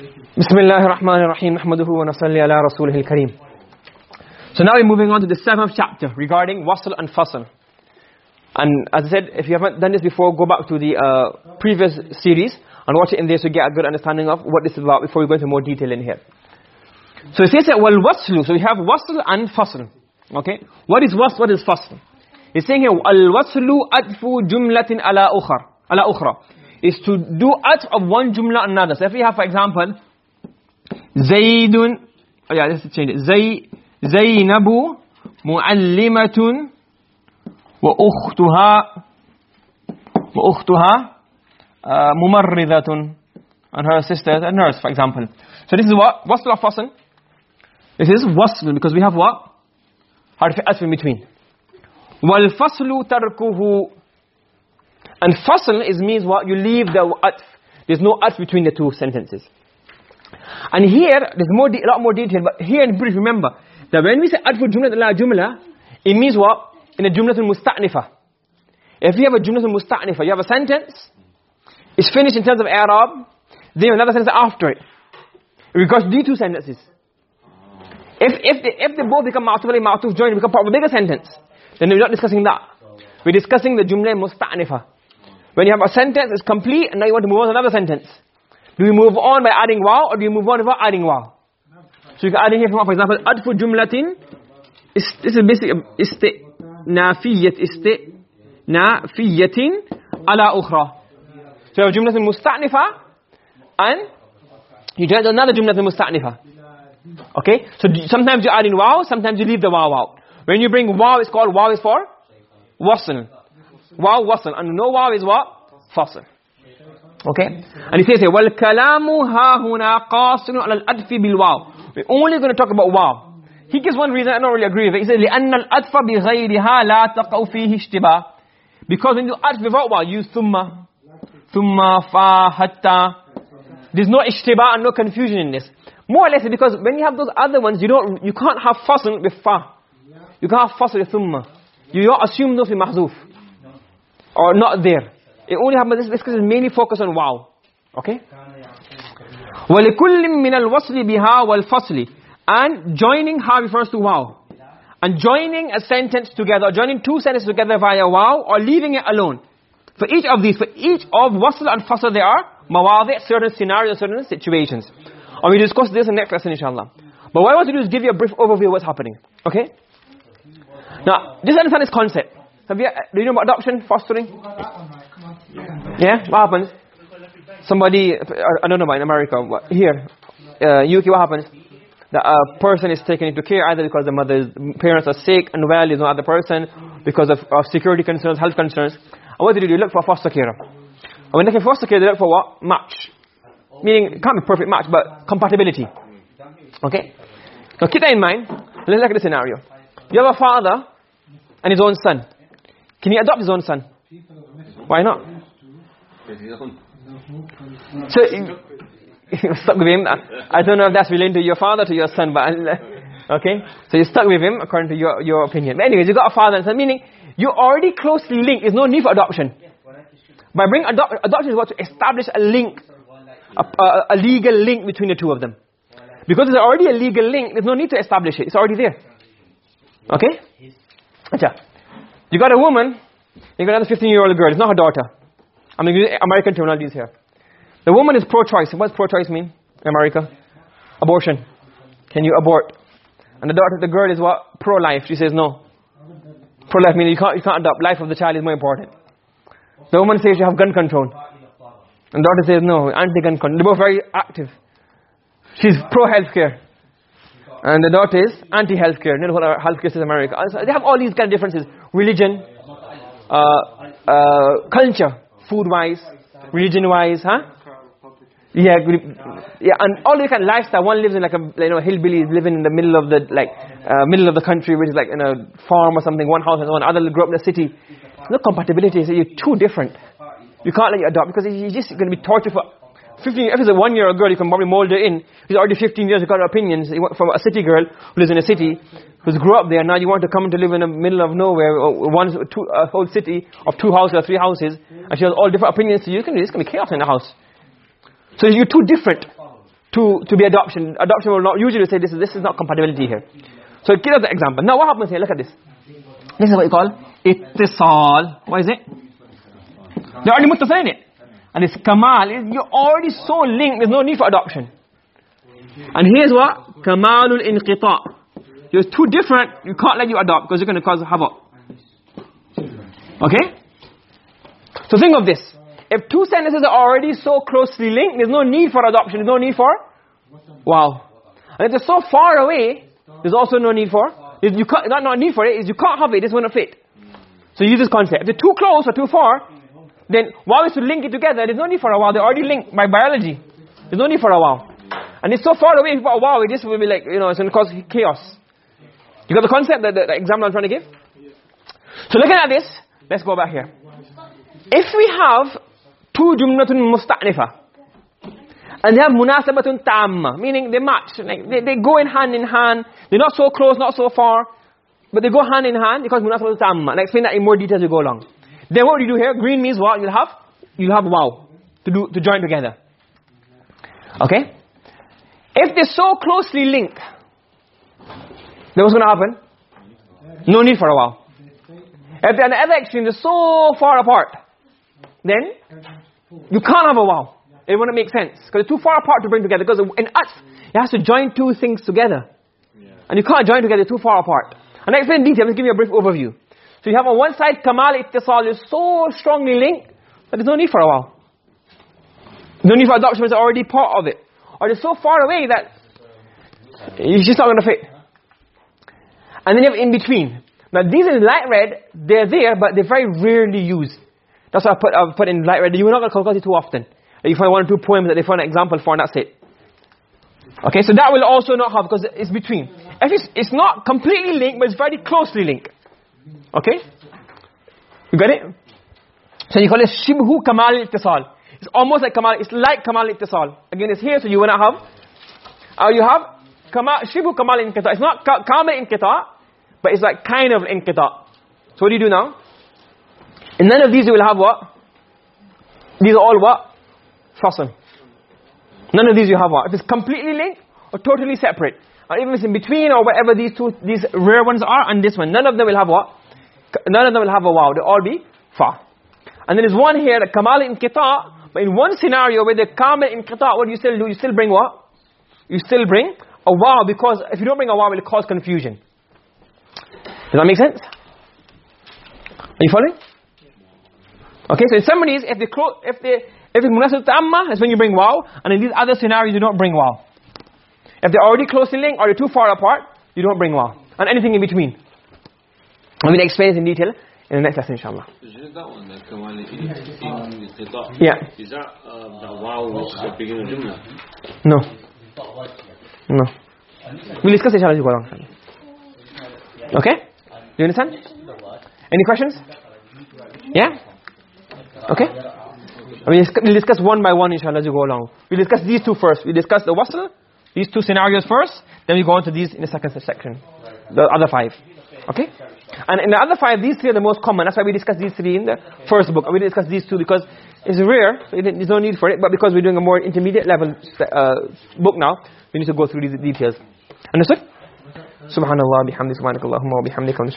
بسم الله الرحمن الرحيم نحمده ونصلي على رسوله الكريم So now we're moving on to the seventh chapter regarding wasl and fasl. And as I said, if you haven't done this before, go back to the uh, previous series and watch it in there to get a good understanding of what this is about before we go into more detail in here. So it says that, well, wasl. So we have wasl and fasl. Okay? What is wasl? What is fasl? It's saying here, al-waslu atfu jumlatin ala ukhar. Ala ukhra. Is to do at of one jumla another. So if we have, for example, Zaydun, oh yeah, let's change it. Zay, Zaynabu muallimatun wa ukhtuha wa ukhtuha uh, mumarridatun and her sister is a nurse for example so this is what wasl of fasl this is wasl because we have what harf atf in between faslu tarkuhu and fasl is means what? You leave the atf there's no atf between the two sentences. And here there's more a lot more detail but here in brief remember that when we say atfu jumla la jumla it means what? In a jumlatul musta'nifa. If you have a jumlatul musta'nifa you have a sentence it's finished in terms of i'rab then another sentence after it. Because these two sentences. If if they, if they both become ma'tuf and ma'tuf joined become part of a bigger sentence then we're not discussing that. We're discussing the jumla musta'nifa when you have a sentence it's complete and now you want to move on to another sentence. Do you move on by adding wow or do you move on without adding wow so you can add in here for example atfu jumlatin is this is basically istinafiyat istinafiyatin ala ukhra. So you have jumlatin musta'nifa and you join another jumlatin musta'nifa. Okay? So sometimes you add in wow sometimes you leave the wow out. When you bring wow it's called wow is for wasl wow wasl and no wow is what fasl okay and he says here wal kalamu ha huna qasun ala al adfi bil wow we're only going to talk about wow he gives one reason i don't really agree with it he says لان الادف بغيرها لا تقع فيه اشتباه because when you adf without wow you use thumma thumma fa hatta there's no ishtibah and no confusion in this more or less because when you have those other ones you don't you can't have fasl with fa you can't have fasl with thumma you don't assume those with mahzuf or not there it only happens this because it's mainly focused on wow okay ولكل من الوصل بها والفصل and joining ha refers to wow and joining a sentence together joining two sentences together via wow or leaving it alone for each of these for each of wasl and fasl there are mawadi certain scenarios certain situations and we discuss this in next lesson inshallah but what i want to do is give you a brief overview of what's happening okay now just understand this concept have you do you know about adoption fostering? Yeah? What happens? Somebody i don't know about in america but here uh, uk what happens? The uh, person is taken into care either because the mother's parents are sick and well there's no other person because of, of security concerns health concerns. And what do you do? You look for foster care and when they can foster care they look for what? Match. Meaning it can't be perfect match but compatibility. Okay? Now keep that in mind. Let's look at the scenario. You have a father and his own son can he adopt his own son? Why not? So you're stuck with him. I don't know if that's related to your father to your son but okay. So you're stuck with him according to your your opinion. But anyways you got a father and son meaning you're already closely linked. There's no need for adoption. By bring adop adoption is what to establish a link a, a, a legal link between the two of them. Because there's already a legal link there's no need to establish it. It's already there. Okay? Acha. You got a woman you got another 15 year old girl it's not her daughter. I'm going to use american terminologies here. The woman is pro-choice. What does pro-choice mean in america? Abortion. Can you abort? And the daughter the girl is what? Pro-life. She says no. Pro-life meaning you can't you can't adopt. Life of the child is more important. The woman says you have gun control. And the daughter says no anti-gun control. They're both very active. She's pro-healthcare. And the daughter is anti-healthcare. You know what healthcare is in america? They have all these kind of differences religion uh, uh, culture food wise religion wise huh? Yeah yeah and all the kind of lifestyle one lives in like a you know hillbilly living in the middle of the like uh, middle of the country which is like in a farm or something one house and one other grew up in the city. No compatibility so you're too different. You can't let you adopt because you're just going to be tortured for 15 if it's a one year old girl you can probably mold her in. She's already 15 years you got her opinions from a city girl who lives in a city who's grew up there now you want to come to live in the middle of nowhere one two a whole city of two houses or three houses and she has all different opinions so you can it's going to be chaos in the house. So you're too different to to be adoption. Adoption will not usually say this is this is not compatibility here. So give us the example. Now what happens here? Look at this. This is what you call ittisal. What is it? They're muttasil it and it's kamal. You're already so linked there's no need for adoption. And here's what? Kamalul inqita. You're too different. You can't let you adopt because you're going to cause havoc. Okay? So think of this. If two sentences are already so closely linked, there's no need for adoption, there's no need for wow. And if they're so far away, there's also no need for you can't not not need for it is you can't have it, this won't fit. So use this concept. If they're too close or too far, then while we should link it together, there's no need for a while. They're already linked by biology. There's no need for a while. And it's so far away for a while, this will be like, you know, it's going to cause chaos. You got the concept, that the, the example I'm trying to give? So looking at this, let's go back here. If we have two jumlatun musta'nifa and they have munasabatun tamma meaning they match like they, they go in hand in hand they're not so close not so far but they go hand in hand because munasabatun tamma and I explain that in more detail as we go along then what do you do here green means what you'll have you'll have wow to do to join together okay if they're so closely linked then what's going to happen no need for a wow if they're on the other extreme they're so far apart then you can't have a wow. It wouldn't make sense. Because it's too far apart to bring together. Because in us, it has to join two things together. And you can't join together too far apart. And I explain in detail, I'm just give you a brief overview. So you have on one side, Kamal Ittisal is so strongly linked that there's no need for a wow. No need for adoption, it's already part of it. Or it's so far away that it's just not going to fit. And then you have in between. Now these in light red, they're there, but they're very rarely used. That's why I put, I put in light red. You're not going to across it too often. You find one or two poems that they find an example for and that's it. Okay, so that will also not have because it's between. If it's, it's not completely linked, but it's very closely linked. Okay? You get it? So you call it shibhu kamal ittisal. It's almost like kamal, it's like kamal ittisal. Again, it's here, so you not have. Or uh, you have kamal, shibhu kamal inqita. It's not kamal inqita, but it's like kind of inqita. So what do you do now? In none of these you will have what? These are all what? Fasl. None of these you have what? If it's completely linked or totally separate. Or even if it's in between or whatever these two, these rare ones are and this one. None of them will have what? None of them will have a wow. They'll all be fa. And there is one here, that kamal inqita, but in one scenario where the kamal inqita, what do you still do? You still bring what? You still bring a wow because if you don't bring a wow, it will cause confusion. Does that make sense? Are you following? Okay, so in some of these, if they if they if it's munasab tamma, that's when you bring wow, and in these other scenarios you don't bring wow. If they're already closely linked or they're too far apart, you don't bring wow. And anything in between. I'm going to explain this in detail in the next lesson inshallah. Is that one, the Yeah. Is that uh, the wow which is the beginning of Jumla? No. No. We'll discuss inshallah as we go along. Okay? Do you understand? Any questions? Yeah? Okay? We'll discuss one by one inshallah as we go along. We'll discuss these two first. We discuss the wasl, these two scenarios first then we go on to these in the second section. The other five. Okay? And in the other five these three are the most common. That's why we discuss these three in the first book. We discuss these two because it's rare. There's no need for it. But because we're doing a more intermediate level uh, book now we need to go through these details. Understood? Subhanallah bihamdihi subhanakallahumma wa bihamdika wa